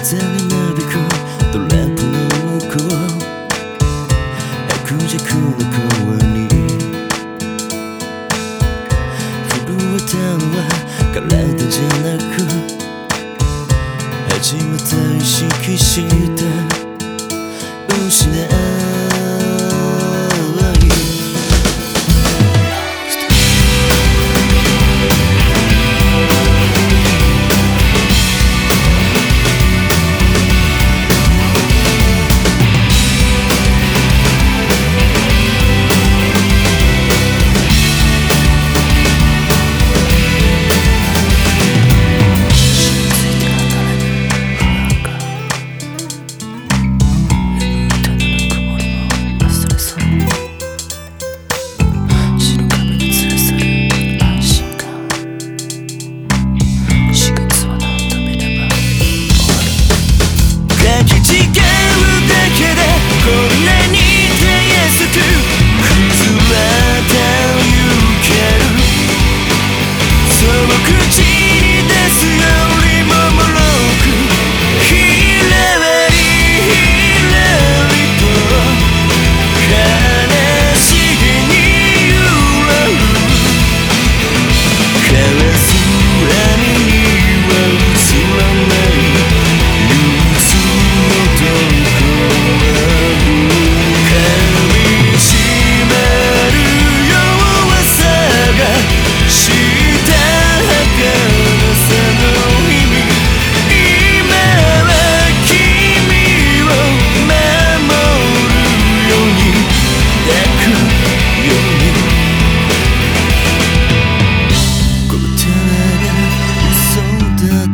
風になびくドレッドの向こう白弱の川に。震えたのは体じゃなく初めて意識した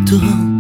的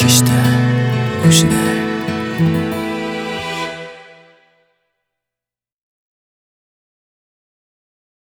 決して失